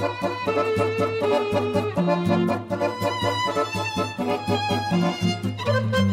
Thank you.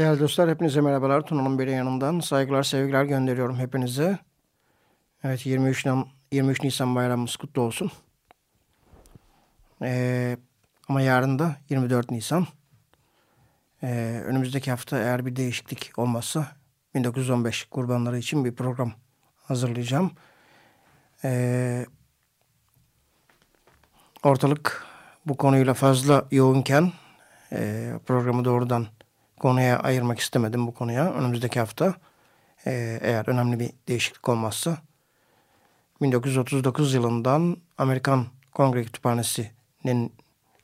Değerli dostlar hepinize merhabalar. Tuna'nın biri yanından saygılar sevgiler gönderiyorum hepinize. Evet 23, 23 Nisan bayramımız kutlu olsun. Ee, ama yarın da 24 Nisan. Ee, önümüzdeki hafta eğer bir değişiklik olmazsa 1915 kurbanları için bir program hazırlayacağım. Ee, ortalık bu konuyla fazla yoğunken e, programı doğrudan konuya ayırmak istemedim bu konuya. Önümüzdeki hafta e, eğer önemli bir değişiklik olmazsa 1939 yılından Amerikan Kongre Kütüphanesi'nin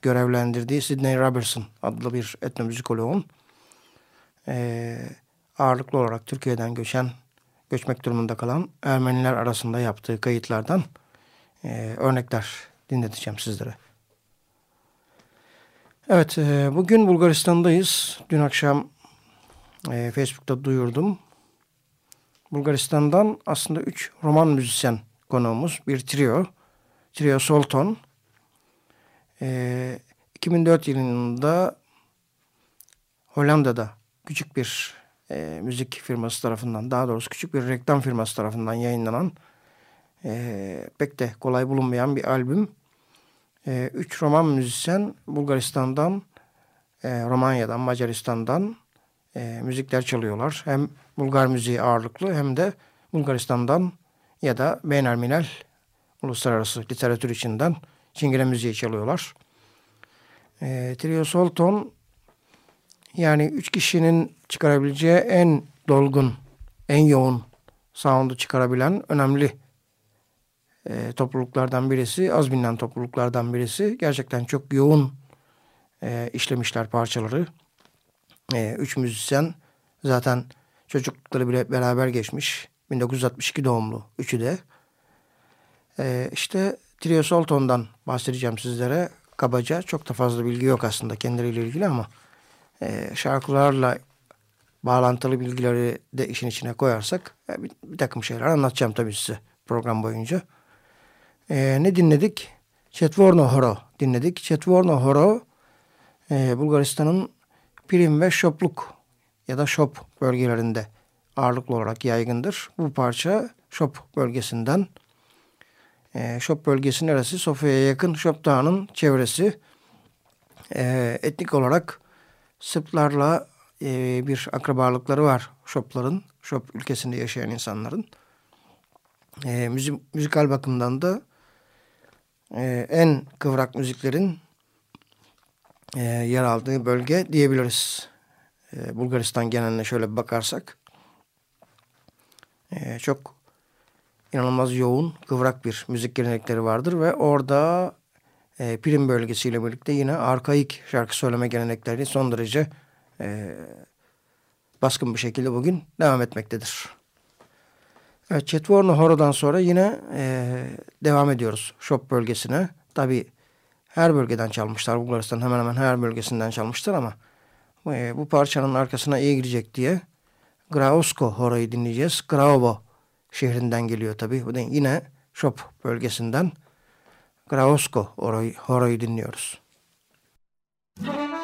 görevlendirdiği Sidney Robertson adlı bir etnomüzikoloğun e, ağırlıklı olarak Türkiye'den göçen, göçmek durumunda kalan Ermeniler arasında yaptığı kayıtlardan e, örnekler dinleteceğim sizlere. Evet, e, bugün Bulgaristan'dayız. Dün akşam e, Facebook'ta duyurdum. Bulgaristan'dan aslında üç roman müzisyen konuğumuz. Bir trio, Trio Solton. E, 2004 yılında Hollanda'da küçük bir e, müzik firması tarafından, daha doğrusu küçük bir reklam firması tarafından yayınlanan e, pek de kolay bulunmayan bir albüm e, üç Roman müzisyen Bulgaristan'dan, e, Romanya'dan, Macaristan'dan, e, müzikler çalıyorlar. Hem Bulgar müziği ağırlıklı hem de Bulgaristan'dan ya da beynelminel uluslararası literatür içinden Çingene müziği çalıyorlar. E, Trio Solton yani üç kişinin çıkarabileceği en dolgun, en yoğun sound'u çıkarabilen önemli e, topluluklardan birisi. Az bilinen topluluklardan birisi. Gerçekten çok yoğun e, işlemişler parçaları. E, üç müzisyen zaten çocuklukları bile beraber geçmiş. 1962 doğumlu üçü de. E, işte Trio Solton'dan bahsedeceğim sizlere. Kabaca çok da fazla bilgi yok aslında kendileriyle ilgili ama e, şarkılarla bağlantılı bilgileri de işin içine koyarsak e, bir, bir takım şeyler anlatacağım tabii size program boyunca. E, ne dinledik? Chetvorno Horo dinledik. Chetvorno Horo e, Bulgaristan'ın Pirin ve Şopluk ya da Şop bölgelerinde ağırlıklı olarak yaygındır. Bu parça Şop bölgesinden. E, Şop bölgesi neresi? Sofya'ya yakın Şop Dağı'nın çevresi. E, etnik olarak Sırplarla e, bir akrabalıkları var Şopların. Şop ülkesinde yaşayan insanların. E, müzik, müzikal bakımdan da e, en kıvrak müziklerin e, yer aldığı bölge diyebiliriz. E, Bulgaristan geneline şöyle bakarsak. E, çok inanılmaz yoğun, kıvrak bir müzik gelenekleri vardır ve orada e, Prim bölgesiyle birlikte yine arkaik şarkı söyleme gelenekleri son derece e, baskın bir şekilde bugün devam etmektedir. Evet, Chetvorno Horo'dan sonra yine e, devam ediyoruz Şop bölgesine. Tabi her bölgeden çalmışlar. Bulgaristan hemen hemen her bölgesinden çalmışlar ama e, bu parçanın arkasına iyi girecek diye Graosko Horo'yu dinleyeceğiz. Graovo şehrinden geliyor tabi. Bu da yine Şop bölgesinden Graosko Horo'yu, dinliyoruz. Müzik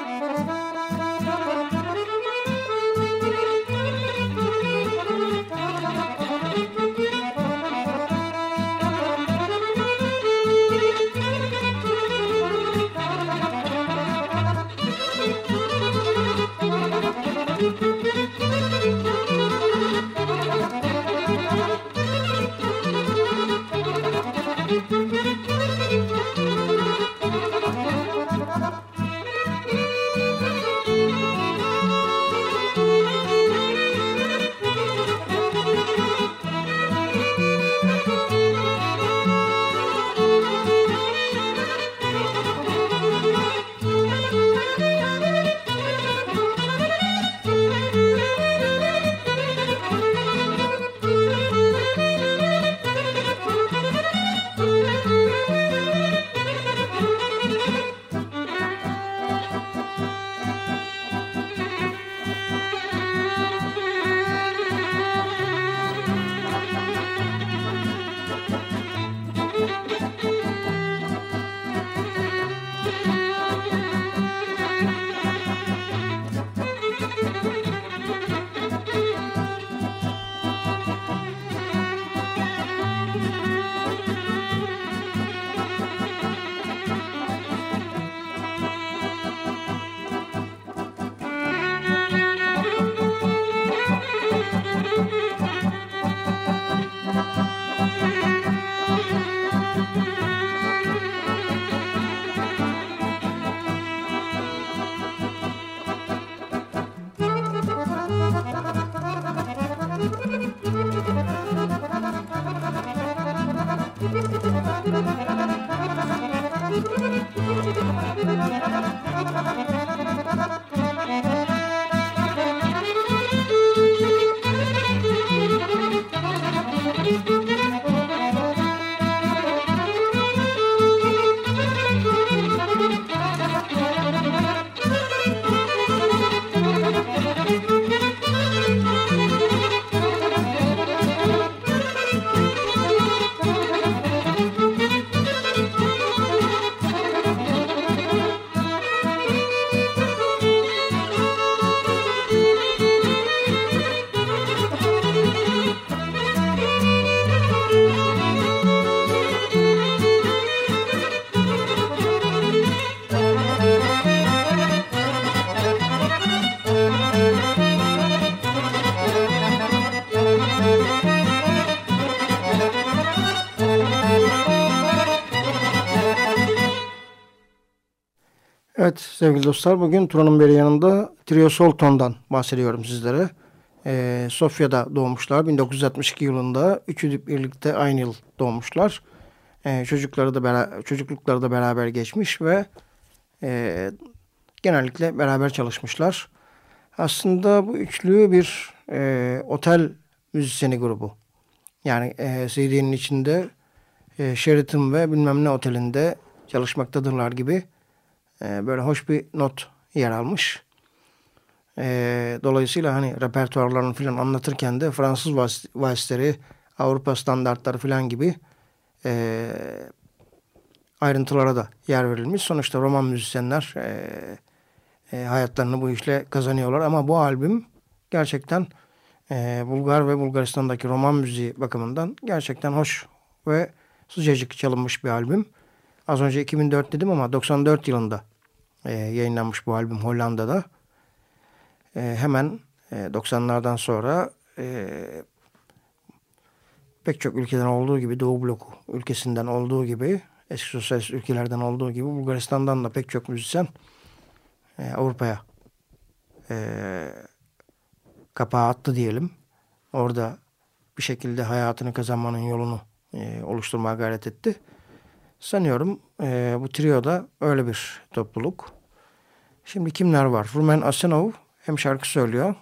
sevgili dostlar bugün Turan'ın beri yanında Trio Solton'dan bahsediyorum sizlere. Ee, Sofya'da doğmuşlar 1962 yılında. Üçü birlikte aynı yıl doğmuşlar. Ee, çocukları da çocuklukları da beraber geçmiş ve e, genellikle beraber çalışmışlar. Aslında bu üçlü bir e, otel müzisyeni grubu. Yani e, CD'nin içinde e, Sheraton ve bilmem ne otelinde çalışmaktadırlar gibi e, böyle hoş bir not yer almış. E, dolayısıyla hani repertuarlarını falan anlatırken de Fransız valsleri, Avrupa standartları falan gibi e, ayrıntılara da yer verilmiş. Sonuçta roman müzisyenler e, hayatlarını bu işle kazanıyorlar. Ama bu albüm gerçekten Bulgar ve Bulgaristan'daki roman müziği bakımından gerçekten hoş ve sıcacık çalınmış bir albüm. Az önce 2004 dedim ama 94 yılında e, yayınlanmış bu albüm Hollanda'da. E, hemen e, 90'lardan sonra e, pek çok ülkeden olduğu gibi Doğu bloku ülkesinden olduğu gibi eski sosyalist ülkelerden olduğu gibi Bulgaristan'dan da pek çok müzisyen e, Avrupa'ya e, kapağı attı diyelim. Orada bir şekilde hayatını kazanmanın yolunu e, oluşturmaya gayret etti. Sanıyorum e, bu trioda öyle bir topluluk. Şimdi kimler var? Rumen Asenov hem şarkı söylüyor.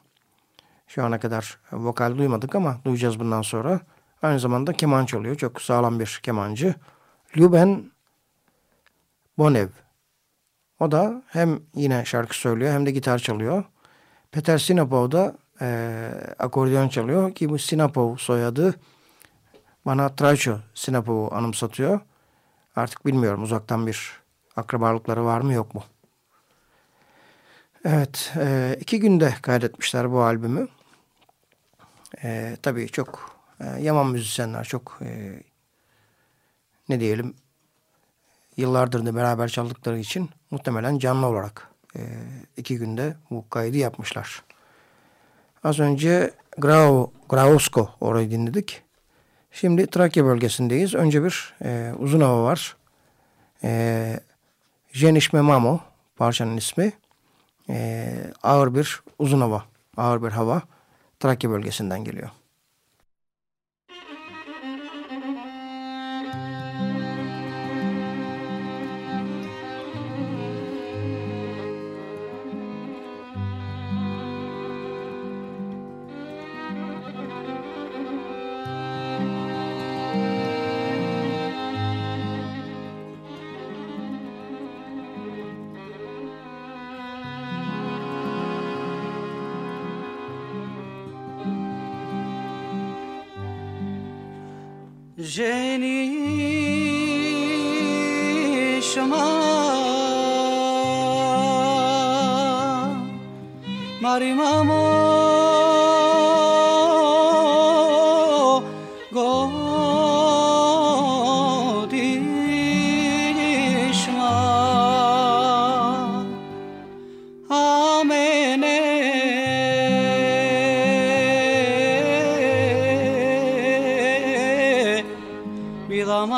Şu ana kadar vokal duymadık ama duyacağız bundan sonra. Aynı zamanda keman çalıyor. Çok sağlam bir kemancı. Luben Bonev. O da hem yine şarkı söylüyor hem de gitar çalıyor. Peter Sinapov da e, akordeon çalıyor ki bu Sinapov soyadı bana Traiço Sinapov'u anımsatıyor. Artık bilmiyorum uzaktan bir akrabalıkları var mı yok mu? Evet, e, iki günde kaydetmişler bu albümü. E, tabii çok e, yaman müzisyenler, çok e, ne diyelim yıllardır da beraber çaldıkları için muhtemelen canlı olarak e, iki günde bu kaydı yapmışlar. Az önce Grau, Grausko orayı dinledik. Şimdi Trakya bölgesindeyiz. Önce bir e, uzun hava var. E, Jenişme Mamo parçanın ismi. E, ağır bir uzun hava, ağır bir hava Trakya bölgesinden geliyor. Jenny Shama Mari Mama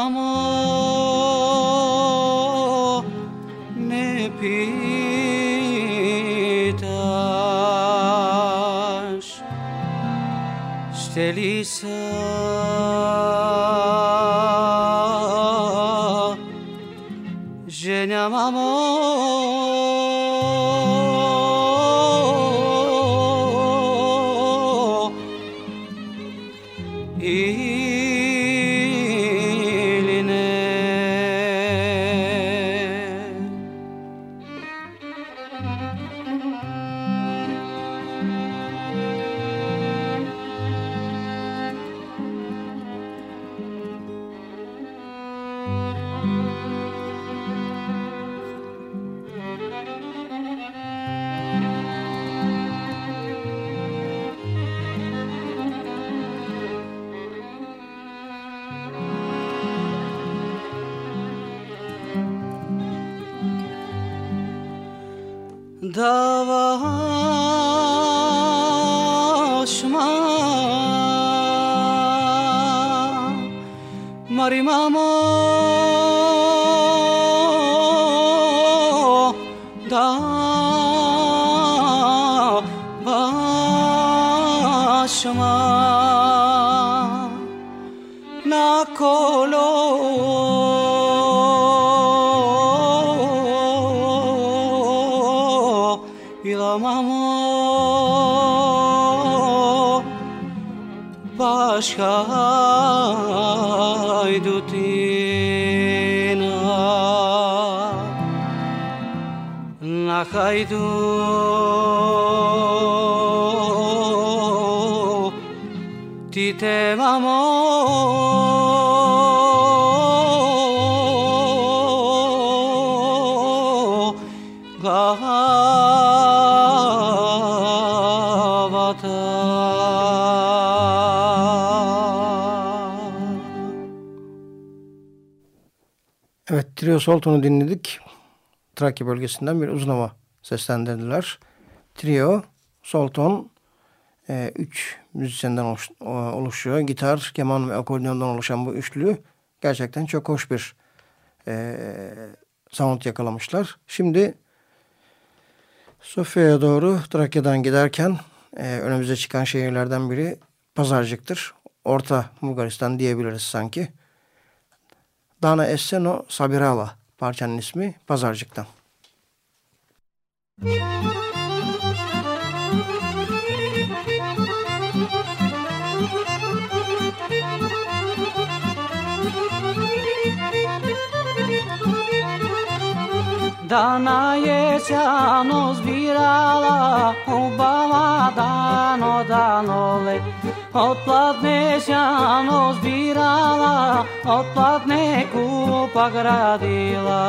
Marimamo Davaşma haydutina Na haydu Ti te mamo Trio Solton'u dinledik. Trakya bölgesinden bir uzun hava seslendirdiler. Trio, Solton, e, üç müzisyenden oluş, oluşuyor. Gitar, keman ve akordiyondan oluşan bu üçlü gerçekten çok hoş bir e, sound yakalamışlar. Şimdi Sofya'ya doğru Trakya'dan giderken e, önümüze çıkan şehirlerden biri Pazarcık'tır. Orta Bulgaristan diyebiliriz sanki. Dana Esseno Sabirala parçanın ismi Pazarcık'tan. Dana jesano zbirala, ubava dano danole. Otplatne sjano zbirala, otplatne kupa gradila.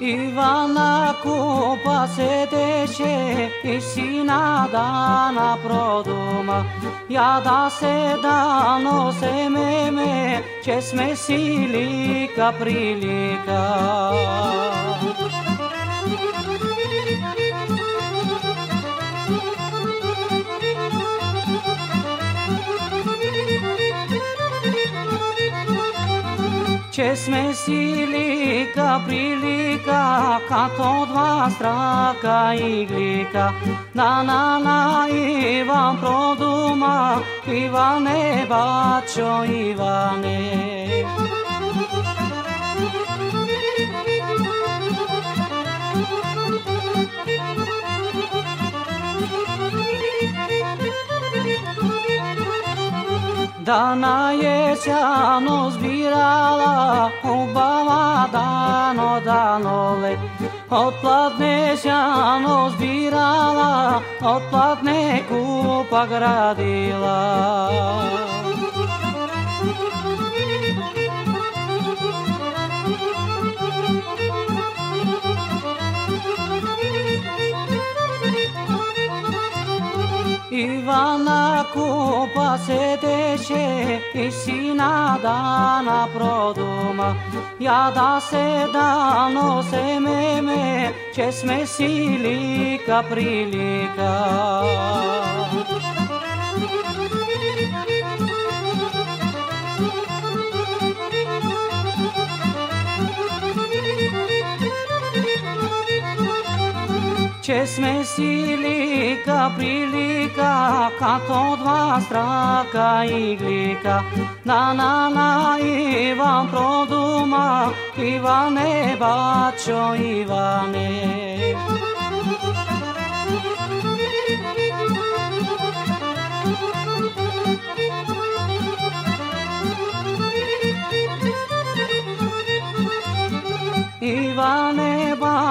Ivana kupa se teče i sina dana produma Ja da se dano se meme Če sme silika prilika Če sme silika prilika Kad od dva straka iglika Na na na Ivan produma Ivane bačo Ivane Dana jesano zbirala, ubava dano danole. Otplatne sjano zbirala, otplatne kupa gradila. Ivana cu paseteche e sina dana produma. Ia da se dano se meme ce smesilica prilica. Prilika Če sme silika prilika Kad od dva straka iglika Na na na Ivan produma Ivane bačo Ivane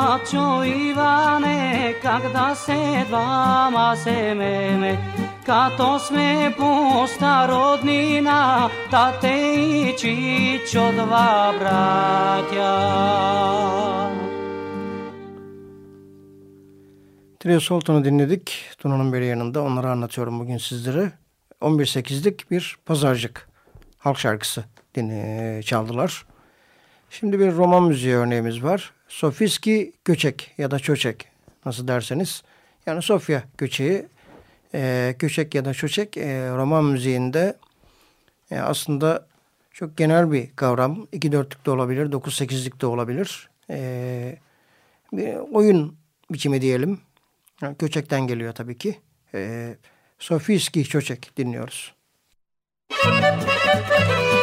Ivane, bačo Ivane, когда se dvama se meme, Kato sme pusta rodnina, tate i čičo dva bratja. Trio Sultan'ı dinledik. Tuna'nın beri yanında. Onları anlatıyorum bugün sizlere. 11-8'lik bir pazarcık halk şarkısı dinle, çaldılar. Şimdi bir roman müziği örneğimiz var. Sofiski Göçek ya da Çöçek nasıl derseniz. Yani Sofya Göçeği e, Göçek ya da Çöçek e, roman müziğinde e, aslında çok genel bir kavram. 2-4'lük de olabilir, 9-8'lik de olabilir. E, bir oyun biçimi diyelim. Yani Göçek'ten geliyor tabii ki. E, Sofiski Çöçek dinliyoruz. Müzik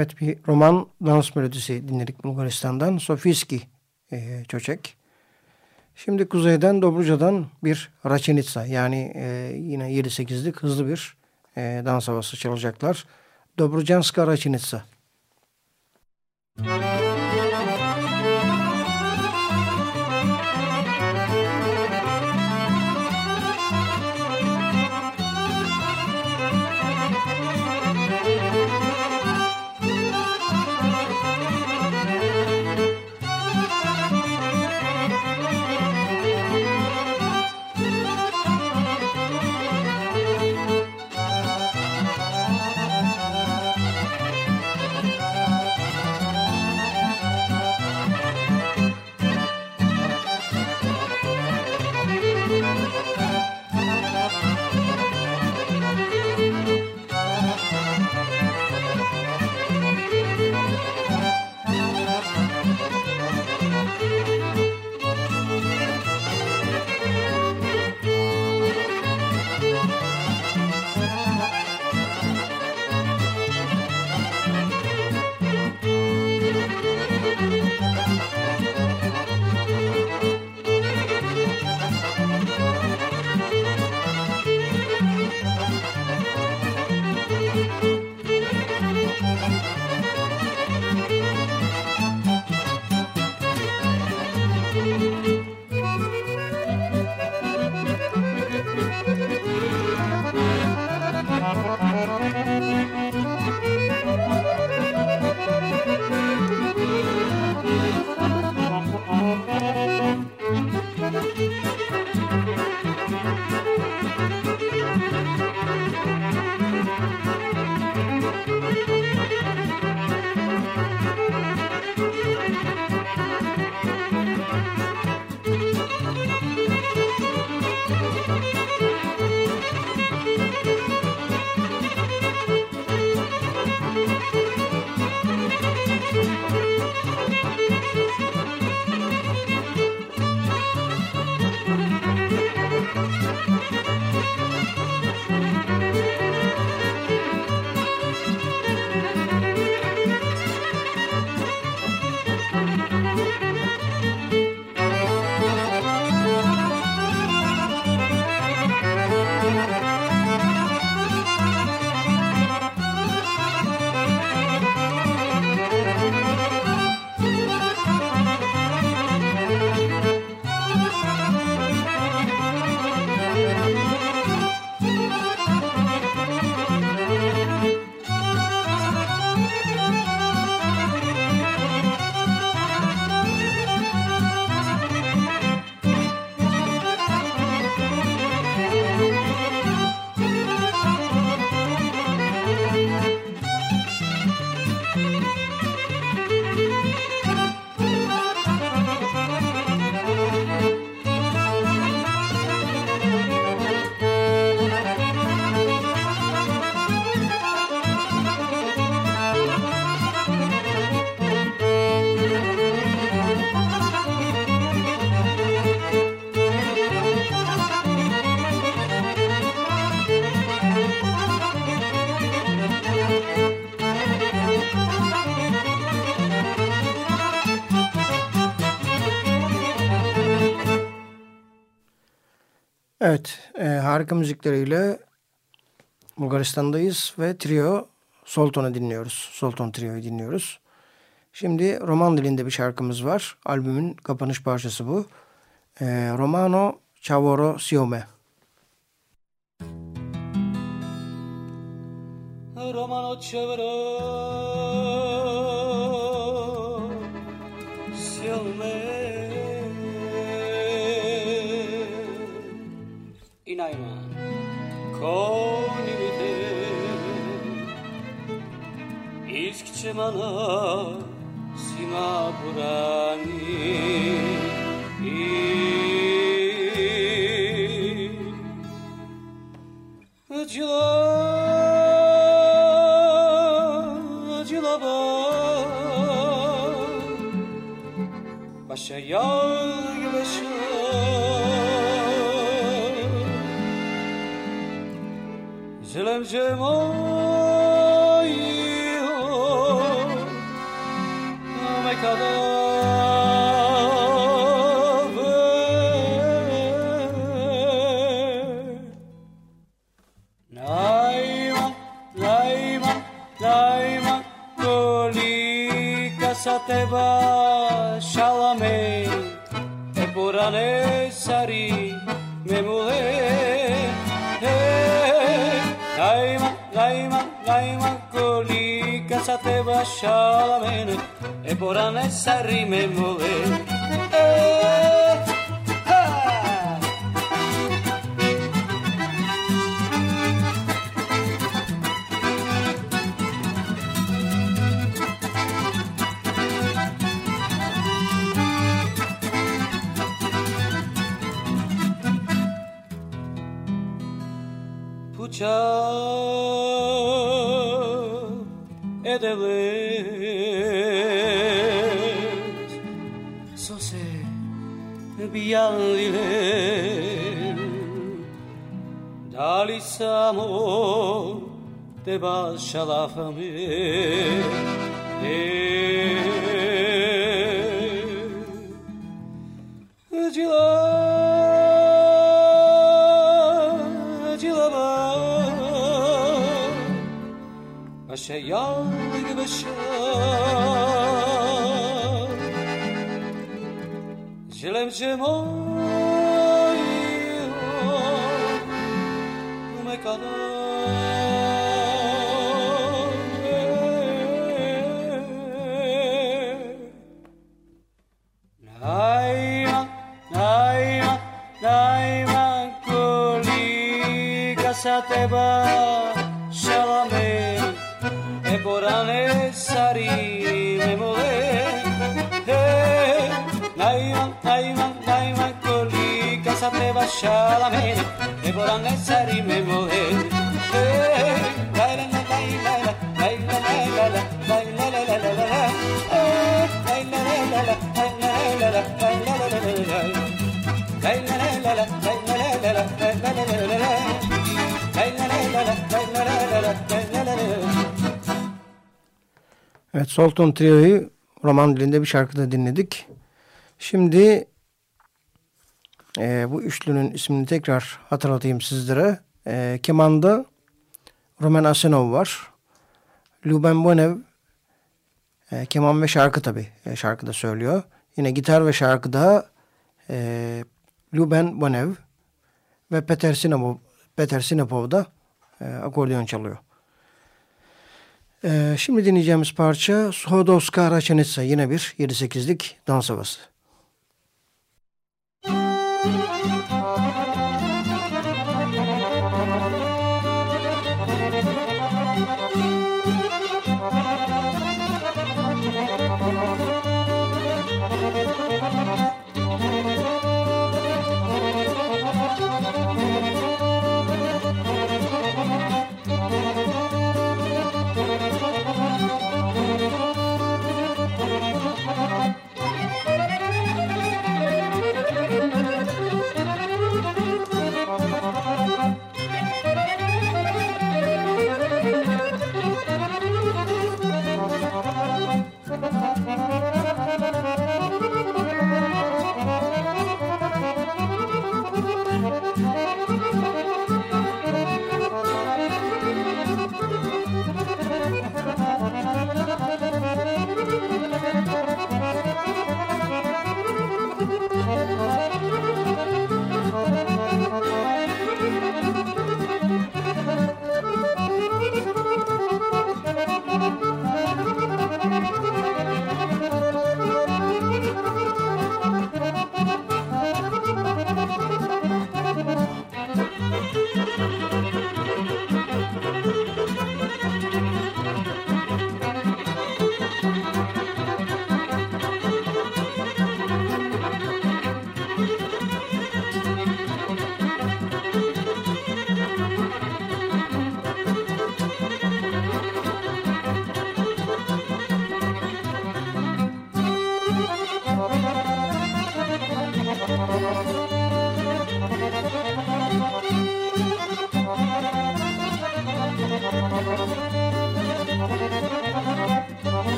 Evet bir roman dans melodisi dinledik Bulgaristan'dan. Sofiski e, Çöçek. Şimdi kuzeyden Dobruca'dan bir Raçenitsa yani e, yine 7-8'lik hızlı bir e, dans havası çalacaklar. Dobrucanska Raçenitsa. Müzik Harika müzikleriyle Bulgaristan'dayız ve trio Solton'u dinliyoruz. Solton Trio'yu dinliyoruz. Şimdi roman dilinde bir şarkımız var. Albümün kapanış parçası bu. E, Romano Chavoro Siome. Romano Chavoro Konimite İskçe mana Sima Burani. Başa yağ źle, gdzie może. te vaya a venir, es por anesa rime Pucha. So Så se bijaldilen, da li samo te baš šalafami? Królem się moim. Naima, naima, kolika sa. Laila, laila, laila, laila, laila, laila, laila, Evet, Solton Trio'yu roman dilinde bir şarkıda dinledik. Şimdi e, bu üçlünün ismini tekrar hatırlatayım sizlere. E, kemanda Roman Asenov var. Luben Bonev e, keman ve şarkı tabi e, şarkıda söylüyor. Yine gitar ve şarkıda e, Luben Bonev ve Peter Sinapov, Peter Sinapov da e, akordeon çalıyor. E, şimdi dinleyeceğimiz parça Shodowska Raçenitsa yine bir 7-8'lik dans havası.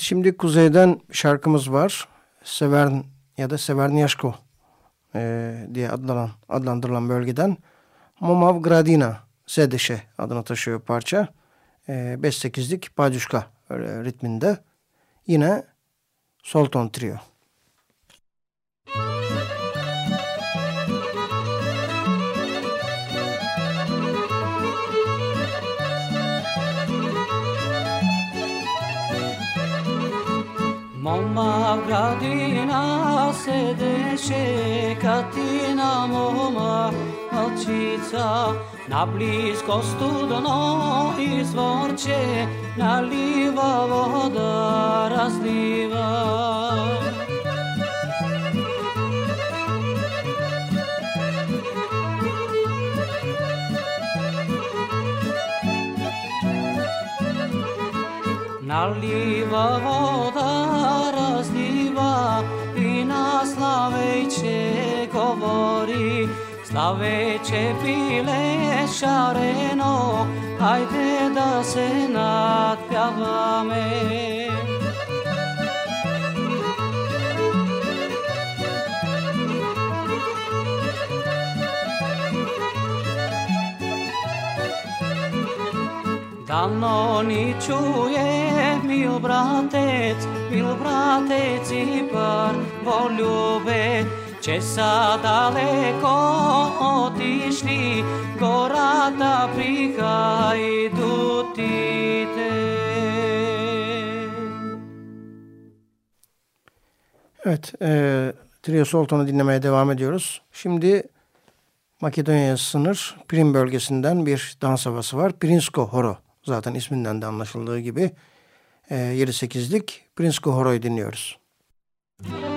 Şimdi kuzeyden şarkımız var. Severn ya da Severnyashko e, diye adlanan, adlandırılan bölgeden Momav Gradina Sedeşe adını taşıyor parça. E, 5-8'lik Padüşka ritminde. Yine Solton Trio. Moma gradina se deše katina moma malčica. Na blisko studeno izvorče naliva voda razliva. Naliva voda slaveće govori Slaveće pile šareno, ajde da se nadpjavame Dano ni čuje, mil bratec, mil bratec i par voljube, će sa daleko otišli, gorata prihajdu ti. Evet, e, Trio Sultan'ı dinlemeye devam ediyoruz. Şimdi Makedonya'ya sınır Prim bölgesinden bir dans havası var. Prinsko Horo Zaten isminden de anlaşıldığı gibi e, 7-8'lik Prinsko Horo'yu dinliyoruz. Müzik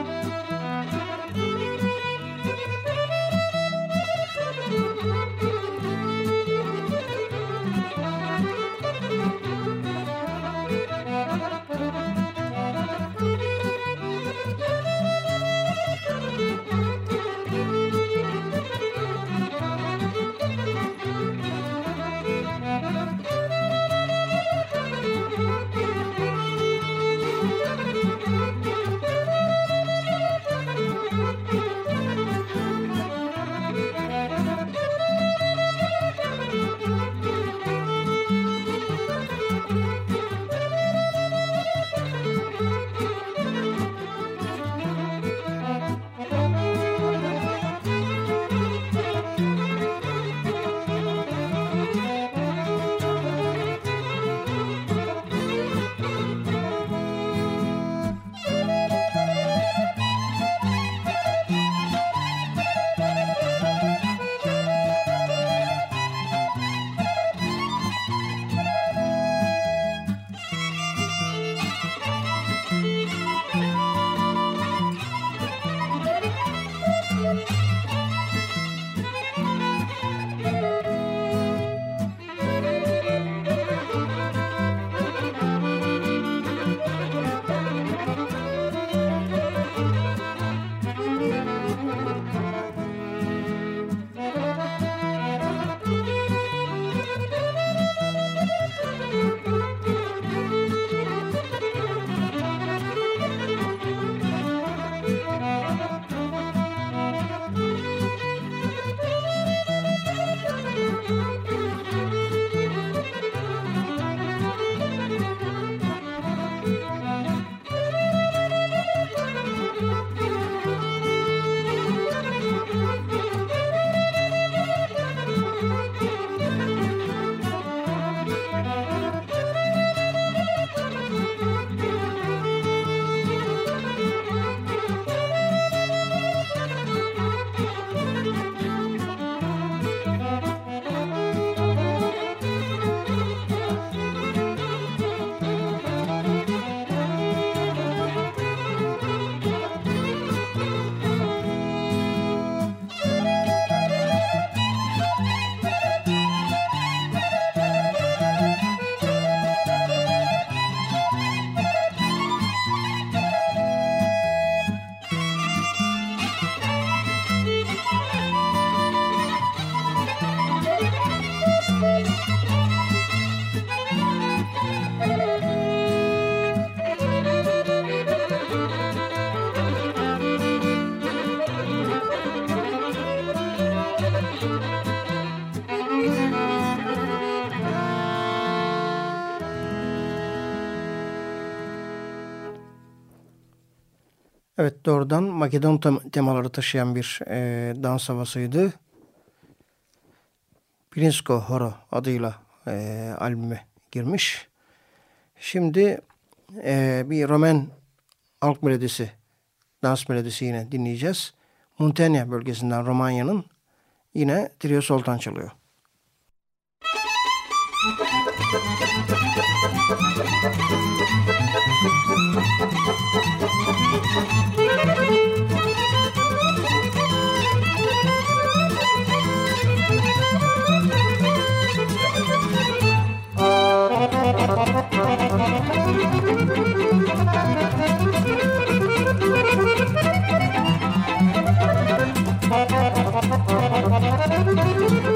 Evet doğrudan Makedon temaları taşıyan bir e, dans havasıydı. Prinsko Horo adıyla e, albüme girmiş. Şimdi e, bir Roman halk melodisi, dans melodisi yine dinleyeceğiz. Muntenia bölgesinden Romanya'nın yine Trio Soltan çalıyor. Romanya'nın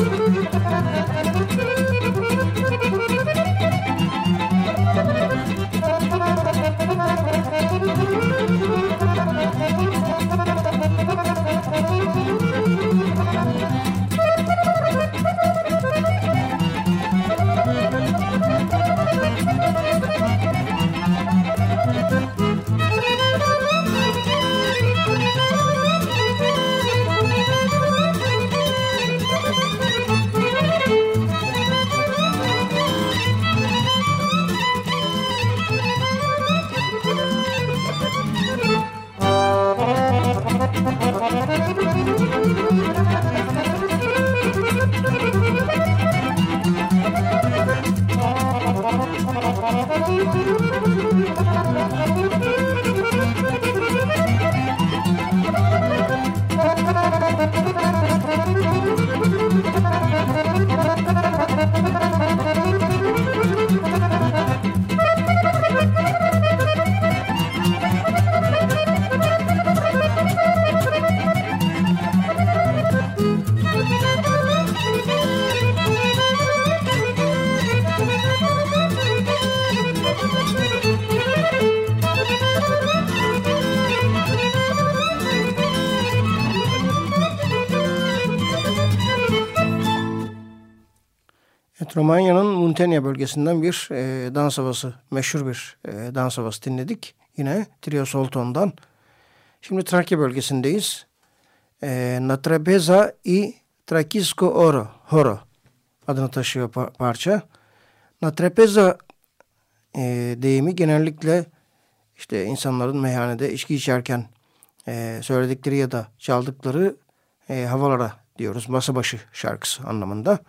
Muntenia bölgesinden bir e, dans havası, meşhur bir e, dans havası dinledik. Yine Trio Solton'dan. Şimdi Trakya bölgesindeyiz. E, Natrapeza i Trakisko Oro, Horo adını taşıyor par parça. Natrapeza e, deyimi genellikle işte insanların meyhanede içki içerken e, söyledikleri ya da çaldıkları e, havalara diyoruz. Masa başı şarkısı anlamında.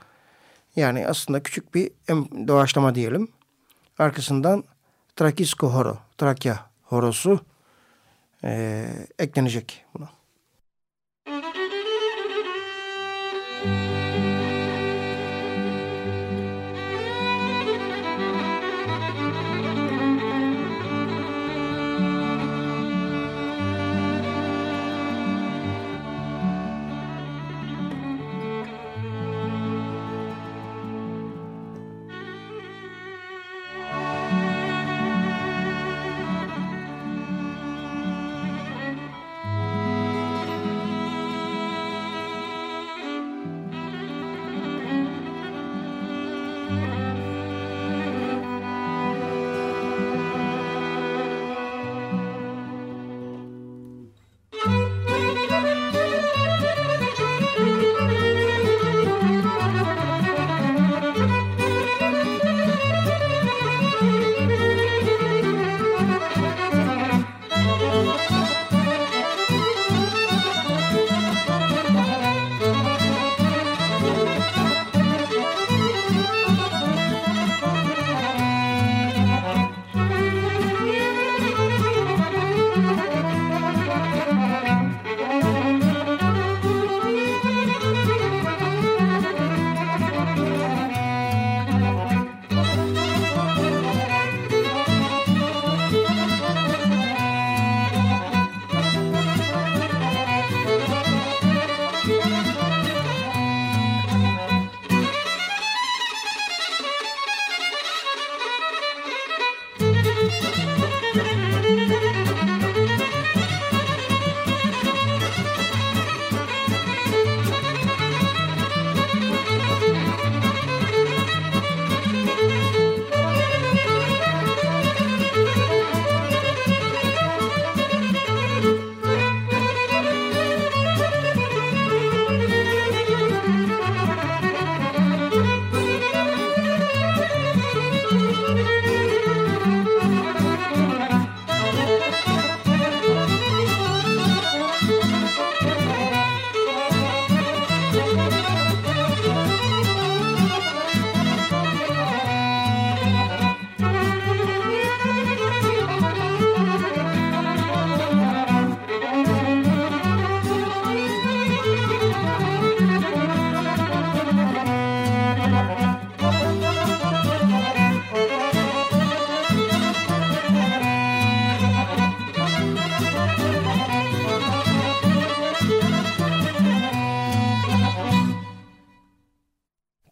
Yani aslında küçük bir doğaçlama diyelim. Arkasından Trakisko horo, Trakya horosu e, eklenecek buna.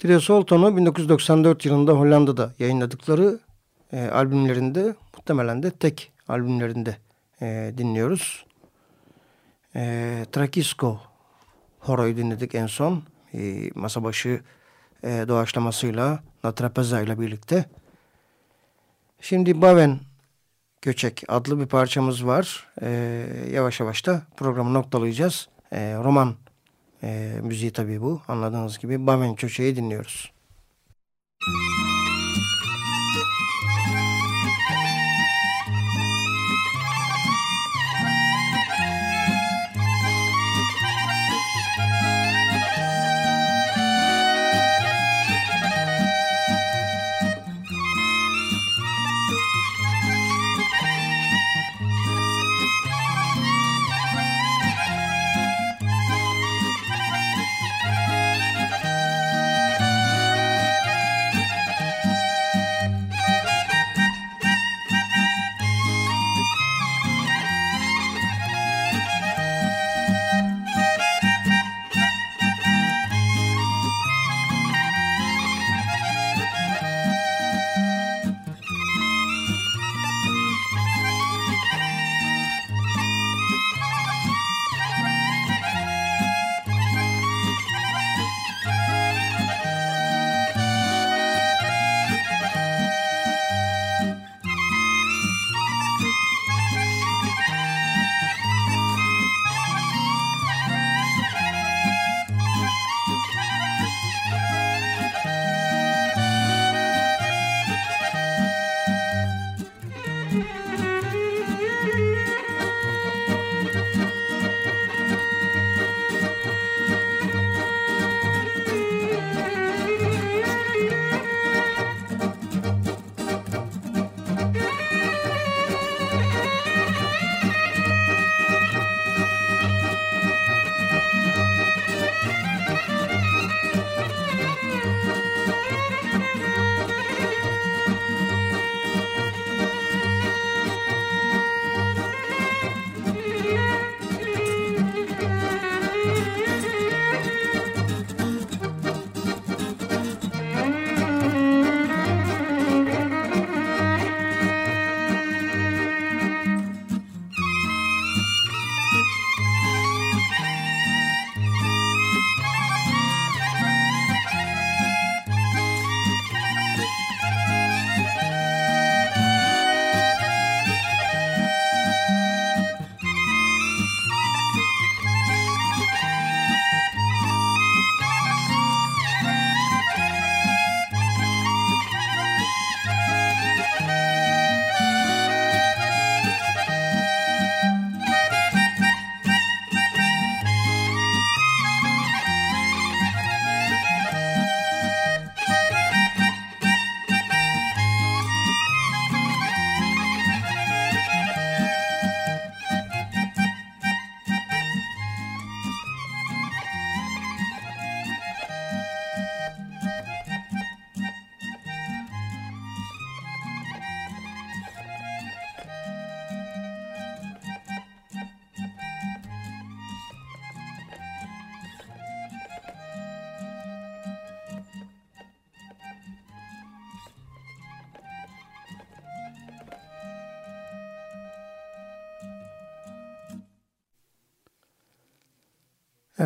Trio Solton'u 1994 yılında Hollanda'da yayınladıkları e, albümlerinde muhtemelen de tek albümlerinde e, dinliyoruz. E, Trakisko Horo'yu dinledik en son. E, masa başı e, doğaçlamasıyla Natrapeza ile birlikte. Şimdi Baven Göçek adlı bir parçamız var. E, yavaş yavaş da programı noktalayacağız. E, roman e, müziği tabii bu. Anladığınız gibi Baven Göçek'i dinliyoruz. Müzik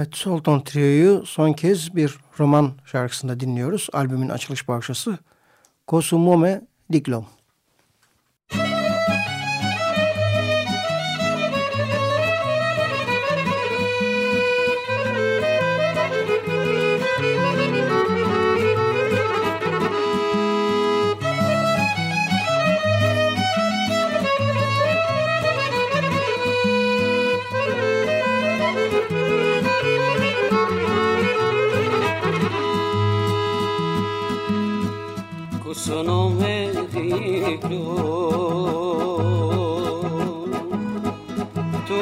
Evet, Sultan Trio'yu son kez bir roman şarkısında dinliyoruz. Albümün açılış parçası Kosumome Diklom. su no me dicló. Tu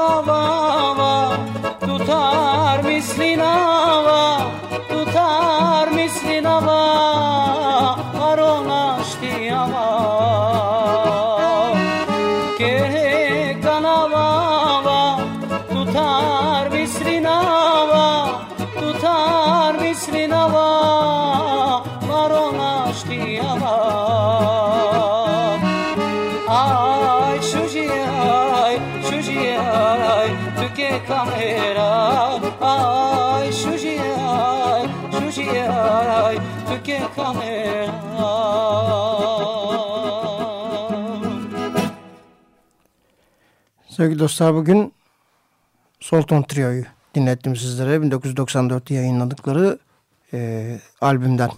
Kanavava tutar mislinava Sevgili dostlar bugün Solton Trio'yu dinlettim sizlere. 1994'te yayınladıkları e, albümden.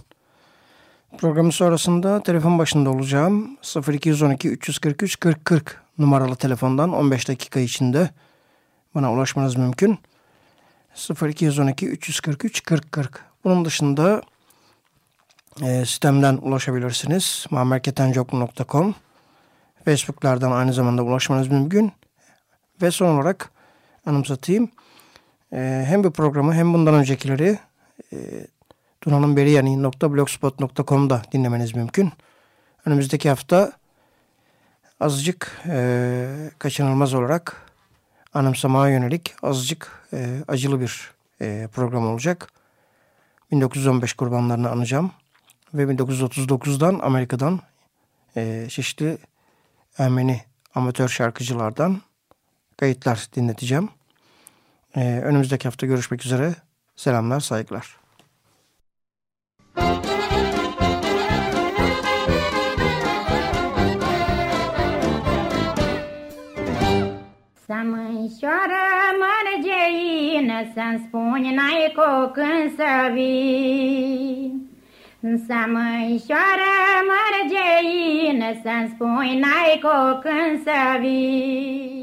Programın sonrasında telefon başında olacağım. 0212 343 40 40 numaralı telefondan 15 dakika içinde bana ulaşmanız mümkün. 0212 343 40 40. Bunun dışında e, sistemden ulaşabilirsiniz. muammerketencoklu.com Facebook'lardan aynı zamanda ulaşmanız mümkün. Ve son olarak anımsatayım. Ee, hem bu programı hem bundan öncekileri e, dunanınberiyani.blogspot.com'da dinlemeniz mümkün. Önümüzdeki hafta azıcık e, kaçınılmaz olarak anımsamaya yönelik azıcık e, acılı bir e, program olacak. 1915 kurbanlarını anacağım. Ve 1939'dan Amerika'dan e, çeşitli Ermeni amatör şarkıcılardan kayıtlar dinleteceğim. Ee, önümüzdeki hafta görüşmek üzere. Selamlar, saygılar. Să mânșoară mărgeină Să-mi spuni n-ai cu când să vii Să măișoară mărgeină Să-mi spui n-ai cu când să vii